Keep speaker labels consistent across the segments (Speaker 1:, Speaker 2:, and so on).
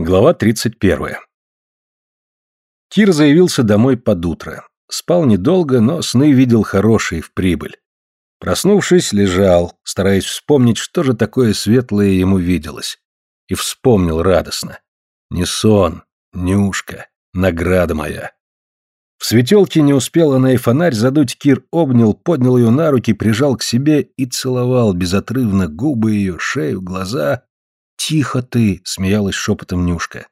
Speaker 1: Глава 31. Кир заявился домой под утро. Спал недолго, но сны видел хорошие, в прибыль. Проснувшись, лежал, стараясь вспомнить, что же такое светлое ему виделось. И вспомнил радостно. Не сон, Нюшка, награда моя. В светелке не успел она и фонарь задуть, Кир обнял, поднял ее на руки, прижал к себе и целовал безотрывно губы ее, шею, глаза. «Тихо ты!» — смеялась шепотом Нюшка.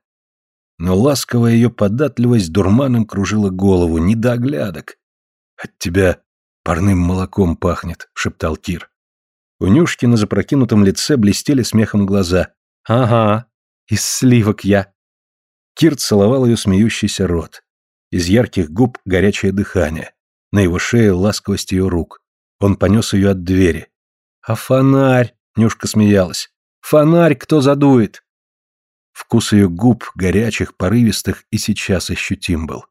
Speaker 1: Но ласковая ее податливость дурманом кружила голову, не до оглядок. «От тебя парным молоком пахнет», — шептал Кир. У Нюшки на запрокинутом лице блестели смехом глаза. «Ага, из сливок я». Кир целовал ее смеющийся рот. Из ярких губ горячее дыхание. На его шее ласковость ее рук. Он понес ее от двери. «А фонарь?» — Нюшка смеялась. «Фонарь кто задует?» Вкус ее губ, горячих, порывистых, и сейчас ощутим был.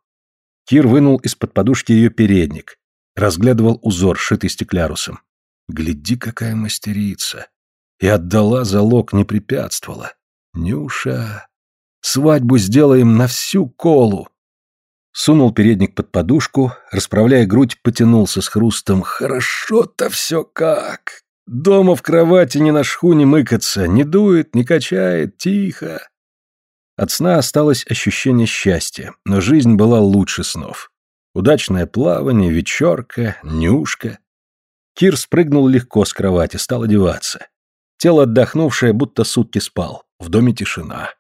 Speaker 1: Кир вынул из-под подушки ее передник. Разглядывал узор, шитый стеклярусом. Гляди, какая мастерица. И отдала залог, не препятствовала. Нюша, свадьбу сделаем на всю колу. Сунул передник под подушку, расправляя грудь, потянулся с хрустом. Хорошо-то все как. Дома в кровати ни на шхуне мыкаться, не дует, не качает, тихо. От сна осталось ощущение счастья, но жизнь была лучше снов. Удачное плавание, вечерка, нюшка. Кир спрыгнул легко с кровати, стал одеваться. Тело отдохнувшее, будто сутки спал. В доме тишина.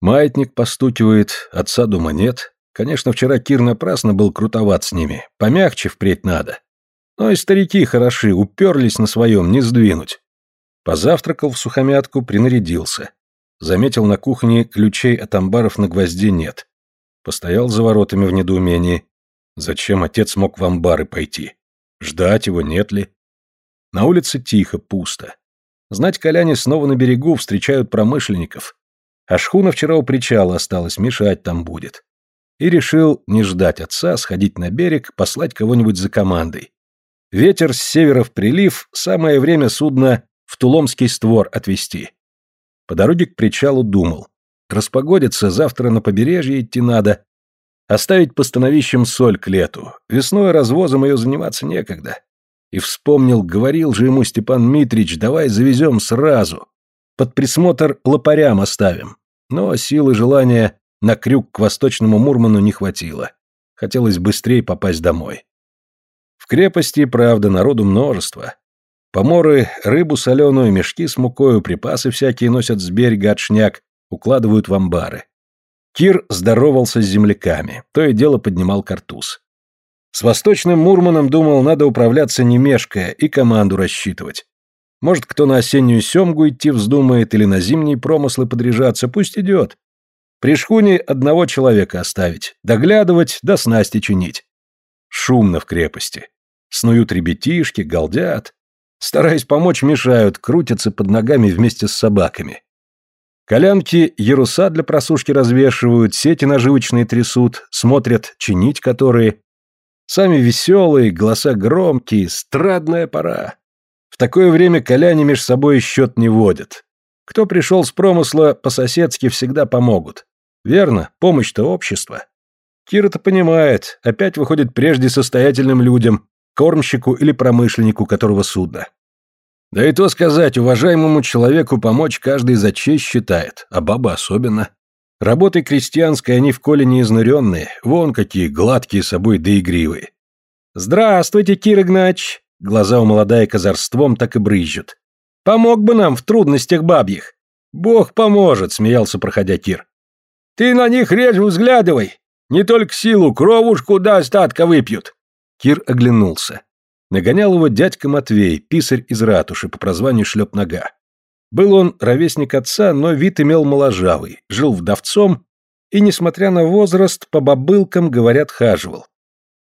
Speaker 1: Маятник постукивает, отца дома нет. Конечно, вчера Кир напрасно был крутоват с ними. Помягче впредь надо. Но и старики хороши, уперлись на своем, не сдвинуть. Позавтракал в сухомятку, принарядился. Заметил на кухне, ключей от амбаров на гвозде нет. Постоял за воротами в недоумении. Зачем отец мог в амбары пойти? Ждать его нет ли? На улице тихо, пусто. Знать коляне снова на берегу встречают промышленников. А шхуна вчера у причала осталась, мешать там будет и решил не ждать отца, сходить на берег, послать кого-нибудь за командой. Ветер с севера в прилив, самое время судно в Туломский створ отвезти. По дороге к причалу думал. Распогодится, завтра на побережье идти надо. Оставить по становищам соль к лету. Весной развозом ее заниматься некогда. И вспомнил, говорил же ему Степан Митрич, давай завезем сразу. Под присмотр лопарям оставим. Но силы желания на крюк к восточному Мурману не хватило. Хотелось быстрее попасть домой. В крепости, правда, народу множество. Поморы, рыбу соленую, мешки с мукою, припасы всякие носят с берега отшняк, укладывают в амбары. Кир здоровался с земляками, то и дело поднимал картуз. С восточным Мурманом думал, надо управляться не мешкая и команду рассчитывать. Может, кто на осеннюю семгу идти вздумает или на зимние промыслы подряжаться, пусть идет. При шхуне одного человека оставить, доглядывать да снасти чинить. Шумно в крепости. Снуют ребятишки, галдят. Стараясь помочь, мешают, крутятся под ногами вместе с собаками. Колянки яруса для просушки развешивают, сети наживочные трясут, смотрят, чинить которые. Сами веселые, голоса громкие, страдная пора. В такое время коляне меж собой счет не водят. Кто пришел с промысла, по-соседски всегда помогут. Верно, помощь-то общество. Кира-то понимает, опять выходит прежде состоятельным людям, кормщику или промышленнику которого судно. Да и то сказать, уважаемому человеку помочь каждый за честь считает, а баба особенно. Работой крестьянской они в коле не изнуренные, вон какие гладкие собой да игривые. «Здравствуйте, Кир Игнач!» Глаза у молодая козарством так и брызжут. «Помог бы нам в трудностях бабьих!» «Бог поможет!» — смеялся, проходя Кир. Ты на них реже взглядывай. Не только силу, кровушку до остатка выпьют. Кир оглянулся. Нагонял его дядька Матвей, писарь из ратуши по прозванию Шлеп-нога. Был он ровесник отца, но вид имел моложавый, жил вдовцом и, несмотря на возраст, по бабылкам, говорят, хаживал.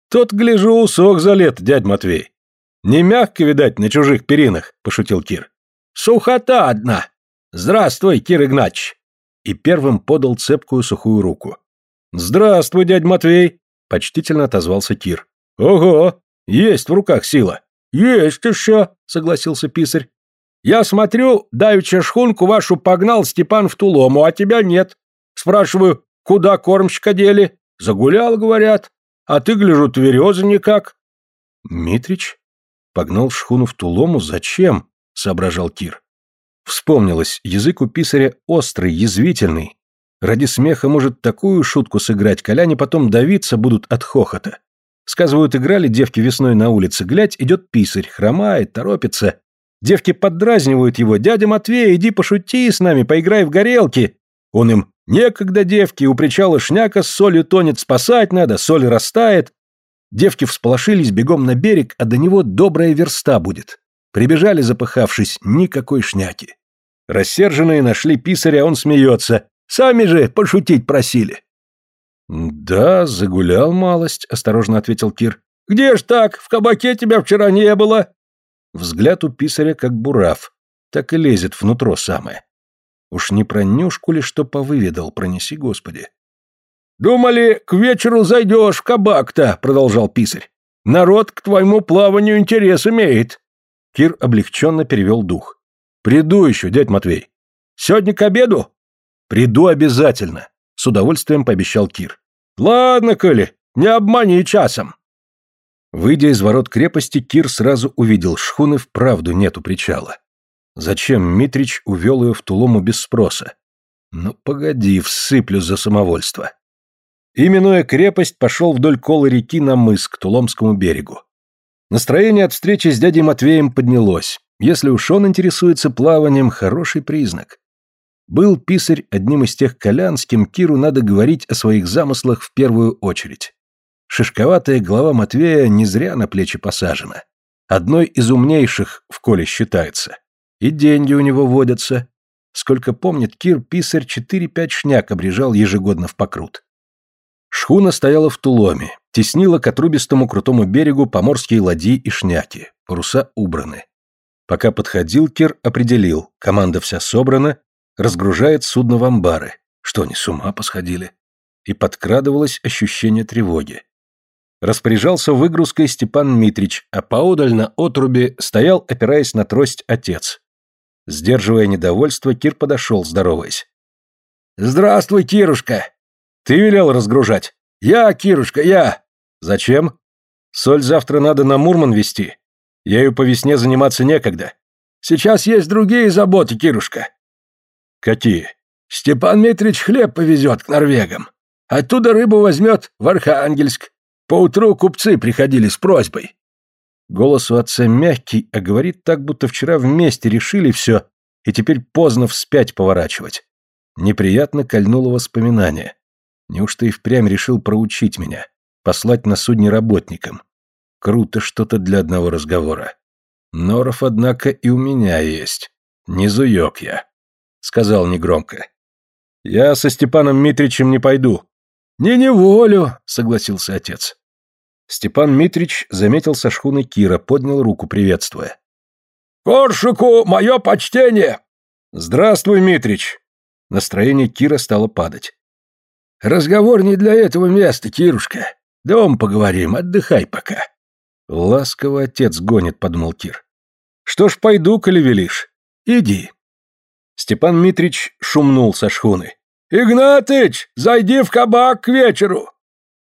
Speaker 1: Тот, гляжу, усох за лет, дядь Матвей. Не мягко, видать, на чужих перинах, пошутил Кир. Сухота одна. Здравствуй, Кир Игнач и первым подал цепкую сухую руку. «Здравствуй, дядь Матвей!» — почтительно отозвался Кир. «Ого! Есть в руках сила!» «Есть еще!» — согласился писарь. «Я смотрю, давеча шхунку вашу погнал Степан в Тулому, а тебя нет.
Speaker 2: Спрашиваю, куда кормщика дели? Загулял, говорят. А ты, гляжу, твереза никак.
Speaker 1: Митрич? Погнал шхуну в Тулому? Зачем? Соображал Кир. Вспомнилось, язык у писаря острый, язвительный. Ради смеха может такую шутку сыграть, коляне потом давиться будут от хохота. Сказывают, играли девки весной на улице, глядь, идет писарь, хромает, торопится. Девки поддразнивают его, дядя Матвей, иди пошути с нами, поиграй в горелки. Он им, некогда девки, у причала шняка с солью тонет, спасать надо, соль растает. Девки всполошились бегом на берег, а до него добрая верста будет. Прибежали, запыхавшись, никакой шняки. Рассерженные нашли писаря, он смеется. Сами же пошутить просили.
Speaker 2: «Да, загулял малость», — осторожно ответил Кир. «Где ж так? В кабаке тебя вчера не было».
Speaker 1: Взгляд у писаря как бурав, так и лезет внутрь самое. Уж не про Нюшку ли что повыведал, пронеси, Господи.
Speaker 2: «Думали, к вечеру зайдешь в кабак-то», — продолжал писарь. «Народ к твоему плаванию интерес имеет».
Speaker 1: Кир облегченно перевел дух. «Приду еще, дядь Матвей».
Speaker 2: «Сегодня к обеду?»
Speaker 1: «Приду обязательно», — с удовольствием пообещал Кир.
Speaker 2: «Ладно, Коли, не обмани часом».
Speaker 1: Выйдя из ворот крепости, Кир сразу увидел, шхуны вправду нету причала. Зачем Митрич увел ее в Тулому без спроса? Ну, погоди, всыплю за самовольство. Именуя крепость, пошел вдоль колы реки на мыс к Туломскому берегу. Настроение от встречи с дядей Матвеем поднялось. Если уж он интересуется плаванием, хороший признак. Был писарь одним из тех колян, с кем Киру надо говорить о своих замыслах в первую очередь. Шишковатая голова Матвея не зря на плечи посажена. Одной из умнейших в коле считается. И деньги у него водятся. Сколько помнит Кир, писарь 4-5 шняк обрежал ежегодно в покрут. Шхуна стояла в туломе, теснила к отрубистому крутому берегу поморские ладьи и шняки, паруса убраны. Пока подходил Кир, определил, команда вся собрана, разгружает судно в амбары. Что они с ума посходили? И подкрадывалось ощущение тревоги. Распоряжался выгрузкой Степан Митрич, а поодаль на отрубе стоял, опираясь на трость, отец. Сдерживая недовольство, Кир подошел, здороваясь.
Speaker 2: «Здравствуй, Кирушка!»
Speaker 1: «Ты велел разгружать?»
Speaker 2: «Я, Кирушка, я!»
Speaker 1: «Зачем?» «Соль завтра надо на Мурман везти. Ею по весне заниматься некогда».
Speaker 2: «Сейчас есть другие заботы, Кирушка».
Speaker 1: «Какие?»
Speaker 2: «Степан Митрич хлеб повезет к норвегам. Оттуда рыбу возьмет в Архангельск. Поутру купцы приходили с просьбой.
Speaker 1: Голос у отца мягкий, а говорит так, будто вчера вместе решили все, и теперь поздно вспять поворачивать. Неприятно кольнуло воспоминание. Неужто и впрямь решил проучить меня, послать на судне работникам? Круто что-то для одного разговора. Норов, однако, и у меня есть. Не зуёк я. Сказал негромко. Я со Степаном Митричем не пойду.
Speaker 2: Не неволю, согласился отец.
Speaker 1: Степан Митрич заметил со шхуны Кира, поднял руку, приветствуя.
Speaker 2: «Коршику мое почтение!»
Speaker 1: «Здравствуй, Митрич!» Настроение Кира стало падать.
Speaker 2: «Разговор не для этого места, Кирушка. Дом поговорим, отдыхай пока».
Speaker 1: «Ласково отец гонит», — подумал Кир. «Что ж, пойду, коли велишь. Иди». Степан Митрич шумнул со шхуны.
Speaker 2: «Игнатыч, зайди в кабак к вечеру!»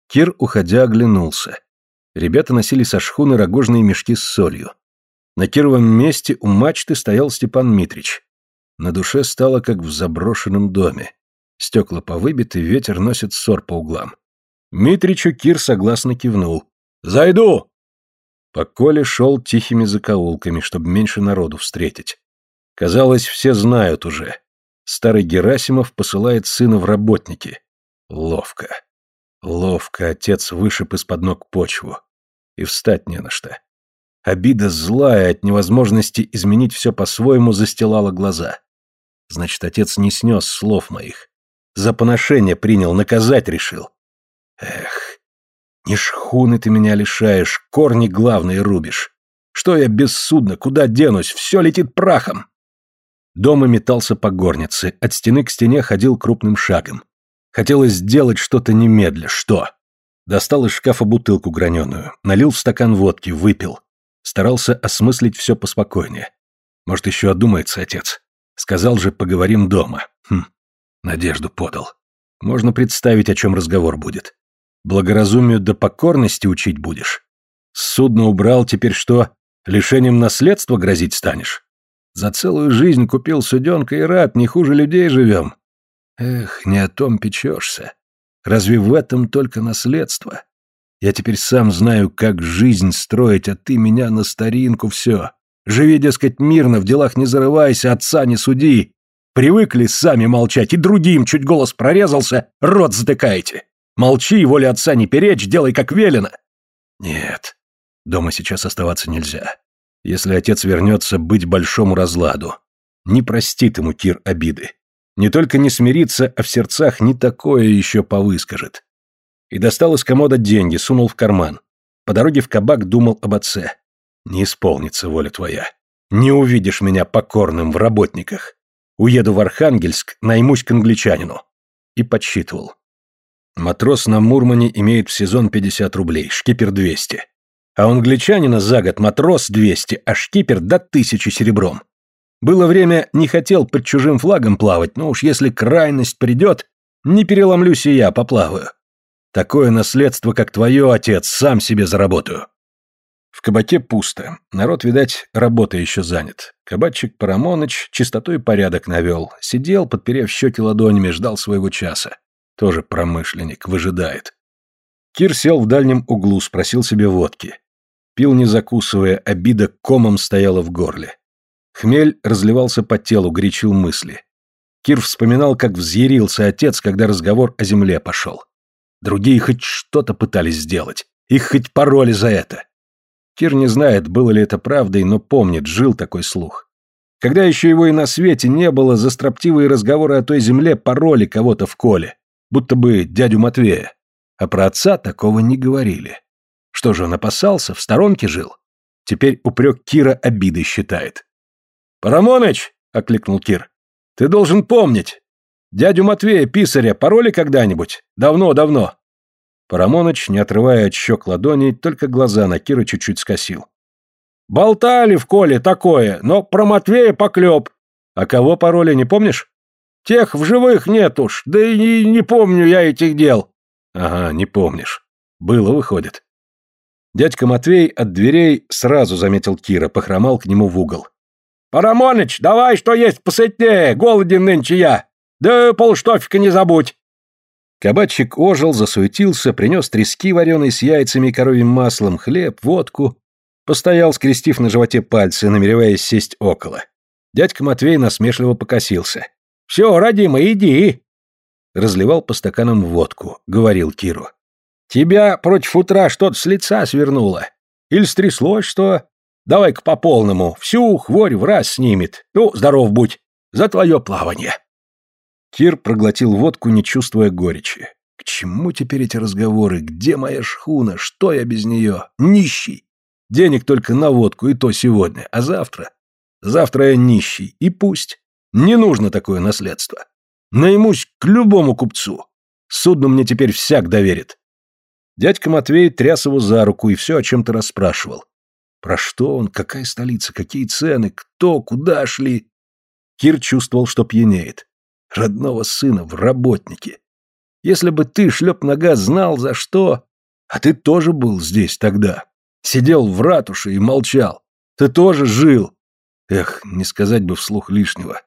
Speaker 1: Кир, уходя, оглянулся. Ребята носили со шхуны рогожные мешки с солью. На Кировом месте у мачты стоял Степан Митрич. На душе стало, как в заброшенном доме. Стекла повыбиты, ветер носит ссор по углам. Митричу Кир согласно кивнул. «Зайду!» По Коле шел тихими закоулками, чтобы меньше народу встретить. Казалось, все знают уже. Старый Герасимов посылает сына в работники. Ловко. Ловко отец вышиб из-под ног почву. И встать не на что. Обида злая от невозможности изменить все по-своему застилала глаза. Значит, отец не снес слов моих. За поношение принял, наказать решил. Эх, не шхуны ты меня лишаешь, корни главные рубишь. Что я бессудно, куда денусь, все летит прахом. Дома метался по горнице, от стены к стене ходил крупным шагом. Хотелось сделать что-то немедля. Что? Достал из шкафа бутылку граненую, налил в стакан водки, выпил. Старался осмыслить все поспокойнее. Может, еще одумается отец. Сказал же, поговорим дома. Хм, надежду подал. Можно представить, о чем разговор будет. Благоразумию до покорности учить будешь. Судно убрал, теперь что, лишением наследства грозить станешь? За целую жизнь купил суденка и рад, не хуже людей живем. Эх, не о том печешься. Разве в этом только наследство? Я теперь сам знаю, как жизнь строить, а ты меня на старинку все. Живи, дескать, мирно, в делах не зарывайся, отца не суди. Привыкли сами молчать, и другим чуть голос прорезался, рот затыкаете. Молчи, воля отца не перечь, делай как велено. Нет, дома сейчас оставаться нельзя. Если отец вернется, быть большому разладу. Не простит ему Кир обиды. Не только не смирится, а в сердцах не такое еще повыскажет. И достал из комода деньги, сунул в карман. По дороге в кабак думал об отце. Не исполнится воля твоя. Не увидишь меня покорным в работниках. Уеду в Архангельск, наймусь к англичанину. И подсчитывал. Матрос на Мурмане имеет в сезон 50 рублей, шкипер 200. А у англичанина за год матрос 200, а шкипер до 1000 серебром. Было время, не хотел под чужим флагом плавать, но уж если крайность придет, не переломлюсь и я, поплаваю. Такое наследство, как твое, отец, сам себе заработаю. В кабаке пусто. Народ, видать, работа еще занят. Кабачик Парамоныч чистотой порядок навел. Сидел, подперев щеки ладонями, ждал своего часа. Тоже промышленник, выжидает. Кир сел в дальнем углу, спросил себе водки. Пил не закусывая, обида комом стояла в горле. Хмель разливался по телу, горячил мысли. Кир вспоминал, как взъярился отец, когда разговор о земле пошел. Другие хоть что-то пытались сделать. Их хоть пароли за это. Кир не знает, было ли это правдой, но помнит, жил такой слух. Когда еще его и на свете не было, за строптивые разговоры о той земле пароли кого-то в коле, будто бы дядю Матвея. А про отца такого не говорили. Что же, он опасался, в сторонке жил? Теперь упрек Кира обидой считает. «Парамоныч!» — окликнул Кир. «Ты должен помнить. Дядю Матвея, писаря, пароли когда-нибудь? Давно-давно. Парамоныч, не отрывая от щек ладоней, только глаза на Кира чуть-чуть скосил. «Болтали в коле такое, но про Матвея поклеп. А кого пароли, не помнишь? Тех в живых нет уж, да и не, помню я этих дел». «Ага, не помнишь. Было, выходит». Дядька Матвей от дверей сразу заметил Кира, похромал к нему в угол. «Парамоныч, давай что есть посытнее, голоден нынче я. Да полштофика не забудь». Кабачик ожил, засуетился, принес трески вареные с яйцами и коровьим маслом, хлеб, водку. Постоял, скрестив на животе пальцы, намереваясь сесть около. Дядька Матвей насмешливо покосился. «Все, родимый, иди!» Разливал по стаканам водку, говорил Киру. «Тебя против утра что-то с лица свернуло. Или стряслось что? Давай-ка по полному, всю хворь в раз снимет. Ну, здоров будь, за твое плавание!» Кир проглотил водку, не чувствуя горечи. К чему теперь эти разговоры? Где моя шхуна? Что я без нее? Нищий. Денег только на водку, и то сегодня. А завтра? Завтра я нищий. И пусть. Не нужно такое наследство. Наймусь к любому купцу. Судно мне теперь всяк доверит. Дядька Матвей тряс его за руку и все о чем-то расспрашивал. Про что он, какая столица, какие цены, кто, куда шли. Кир чувствовал, что пьянеет родного сына в работнике. Если бы ты, шлеп нога, знал за что... А ты тоже был здесь тогда. Сидел в ратуше и молчал. Ты тоже жил. Эх, не сказать бы вслух лишнего.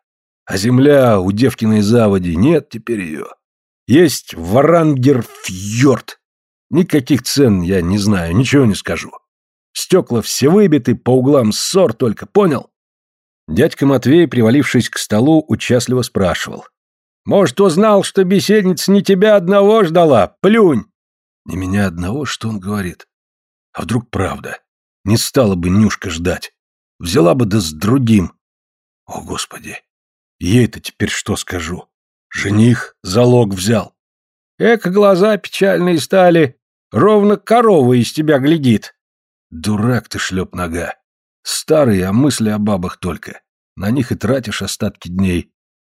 Speaker 1: А земля у девкиной заводи нет теперь ее. Есть Варангерфьорд. Никаких цен я не знаю, ничего не скажу. Стекла все выбиты, по углам ссор только, понял? Дядька Матвей, привалившись к столу, участливо спрашивал. Может, узнал, что беседница не тебя одного ждала? Плюнь!» «Не меня одного, что он говорит? А вдруг правда? Не стала бы Нюшка ждать. Взяла бы да с другим. О, Господи! Ей-то теперь что скажу? Жених залог взял. Эка глаза печальные стали. Ровно корова из тебя глядит. Дурак ты, шлеп нога. Старый, а мысли о бабах только. На них и тратишь остатки дней.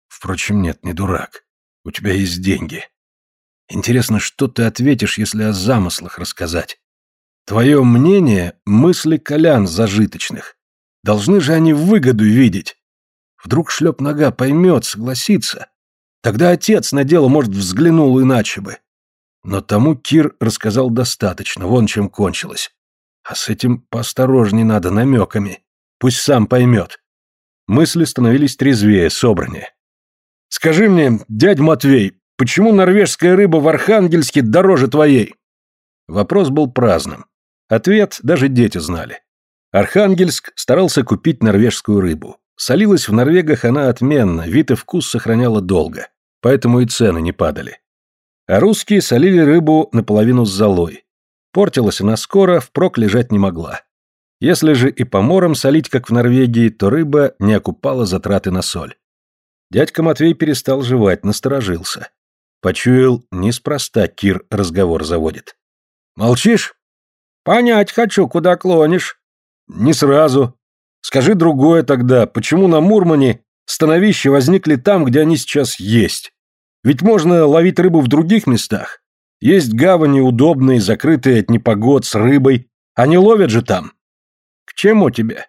Speaker 1: Впрочем, нет, не дурак. У тебя есть деньги. Интересно, что ты ответишь, если о замыслах рассказать? Твое мнение — мысли колян зажиточных. Должны же они выгоду видеть. Вдруг шлеп нога поймет, согласится. Тогда отец на дело, может, взглянул иначе бы. Но тому Кир рассказал достаточно, вон чем кончилось. А с этим поосторожней надо, намеками. Пусть сам поймет. Мысли становились трезвее, собраннее. «Скажи мне, дядь Матвей, почему норвежская рыба в Архангельске дороже твоей?» Вопрос был праздным. Ответ даже дети знали. Архангельск старался купить норвежскую рыбу. Солилась в Норвегах она отменно, вид и вкус сохраняла долго, поэтому и цены не падали. А русские солили рыбу наполовину с золой. Портилась она скоро, впрок лежать не могла. Если же и по морам солить, как в Норвегии, то рыба не окупала затраты на соль. Дядька Матвей перестал жевать, насторожился. Почуял, неспроста Кир разговор заводит. «Молчишь?» «Понять хочу, куда клонишь». «Не сразу. Скажи другое тогда, почему на Мурмане становища возникли там, где они сейчас есть? Ведь можно ловить рыбу в других местах. Есть гавани удобные, закрытые от непогод, с рыбой. Они ловят же там. К чему тебе?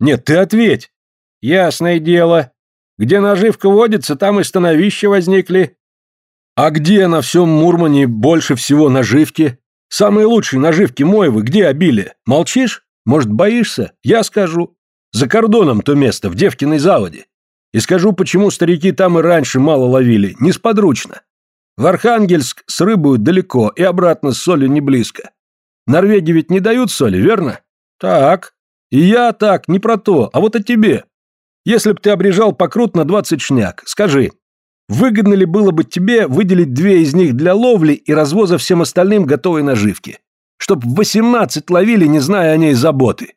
Speaker 1: Нет, ты ответь. Ясное дело. Где наживка водится, там и становища возникли. А где на всем Мурмане больше всего наживки? Самые лучшие наживки Моевы где обилие? Молчишь? Может, боишься? Я скажу. За кордоном то место, в Девкиной заводе. И скажу, почему старики там и раньше мало ловили, несподручно. В Архангельск с рыбой далеко и обратно с солью не близко. Норвеги ведь не дают соли, верно? Так. И я так, не про то, а вот о тебе. Если б ты обрежал покрут на двадцать шняк, скажи, выгодно ли было бы тебе выделить две из них для ловли и развоза всем остальным готовой наживки? Чтоб восемнадцать ловили, не зная о ней заботы.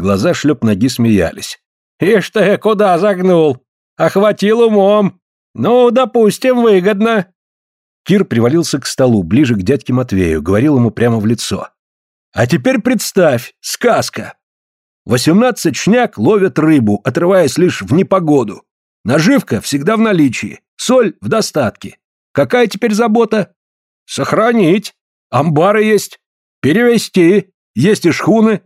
Speaker 1: Глаза шлеп ноги смеялись. «Ишь ты, куда загнул? Охватил умом. Ну, допустим, выгодно». Кир привалился к столу, ближе к дядьке Матвею, говорил ему прямо в лицо. «А теперь представь, сказка. Восемнадцать шняк ловят рыбу, отрываясь лишь в непогоду. Наживка всегда в наличии, соль в достатке. Какая теперь забота? Сохранить. Амбары есть. Перевести. Есть и шхуны.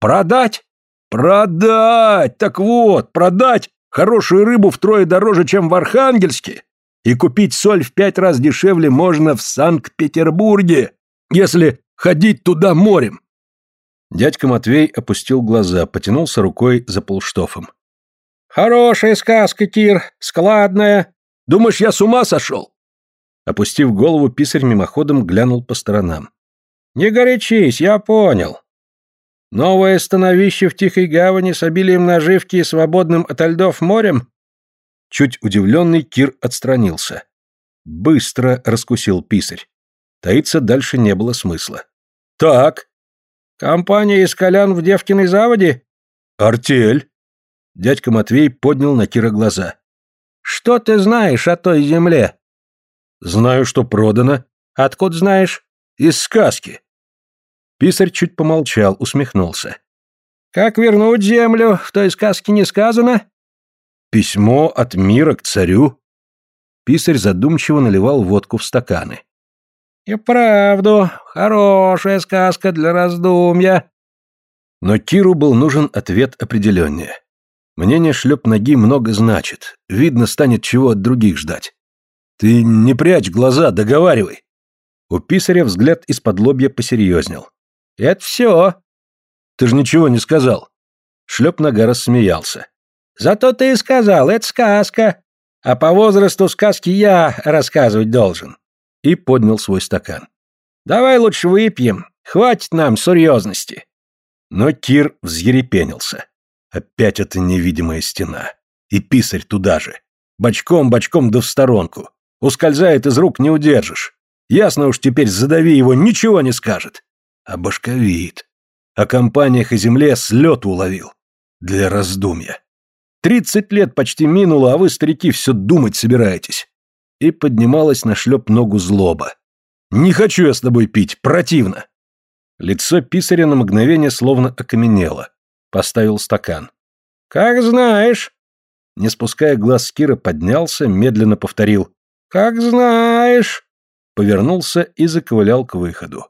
Speaker 1: Продать? Продать! Так вот, продать хорошую рыбу втрое дороже, чем в Архангельске. И купить соль в пять раз дешевле можно в Санкт-Петербурге, если ходить туда морем. Дядька Матвей опустил глаза, потянулся рукой за полштофом. «Хорошая сказка, Кир, складная. Думаешь, я с ума сошел?» Опустив голову, писарь мимоходом глянул по сторонам. «Не горячись, я понял. Новое становище в Тихой Гавани с обилием наживки и свободным от льдов морем?» Чуть удивленный Кир отстранился. Быстро раскусил писарь. Таиться дальше не было смысла. «Так». «Компания из Колян в Девкиной заводе?» «Артель». Дядька Матвей поднял на Кира глаза. «Что ты знаешь о той земле?» «Знаю, что продано». «Откуда знаешь?» «Из сказки». Писарь чуть помолчал, усмехнулся. «Как вернуть землю? В той сказке не сказано?» «Письмо от мира к царю». Писарь задумчиво наливал водку в стаканы. «И правду, хорошая сказка для раздумья». Но Киру был нужен ответ определеннее. Мнение шлеп ноги много значит. Видно, станет чего от других ждать. Ты не прячь глаза, договаривай. У писаря взгляд из-под лобья посерьезнел. «Это все». «Ты же ничего не сказал». Шлеп нога рассмеялся. «Зато ты и сказал, это сказка. А по возрасту сказки я рассказывать должен». И поднял свой стакан. «Давай лучше выпьем. Хватит нам серьезности». Но Кир взъерепенился. Опять эта невидимая стена. И писарь туда же. Бочком-бочком да в сторонку. Ускользает из рук, не удержишь. Ясно уж теперь задави его, ничего не скажет а башковит. О компаниях и земле слет уловил. Для раздумья. Тридцать лет почти минуло, а вы, старики, все думать собираетесь. И поднималась на шлеп ногу злоба. «Не хочу я с тобой пить, противно!» Лицо писаря на мгновение словно окаменело. Поставил стакан. «Как знаешь!» Не спуская глаз с Кира, поднялся, медленно повторил. «Как знаешь!» Повернулся и заковылял к выходу.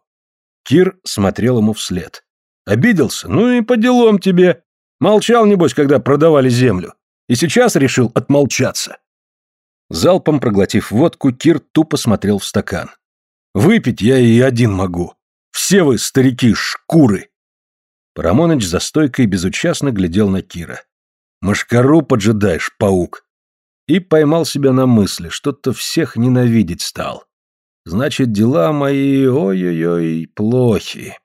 Speaker 1: Кир смотрел ему вслед. Обиделся? Ну и по делам тебе. Молчал, небось, когда продавали землю. И сейчас решил отмолчаться. Залпом проглотив водку, Кир тупо смотрел в стакан. «Выпить я и один могу. Все вы, старики, шкуры!» Парамоныч за стойкой безучастно глядел на Кира. «Машкару поджидаешь, паук!» И поймал себя на мысли, что-то всех ненавидеть стал. Значит, дела мои, ой-ой-ой, плохи.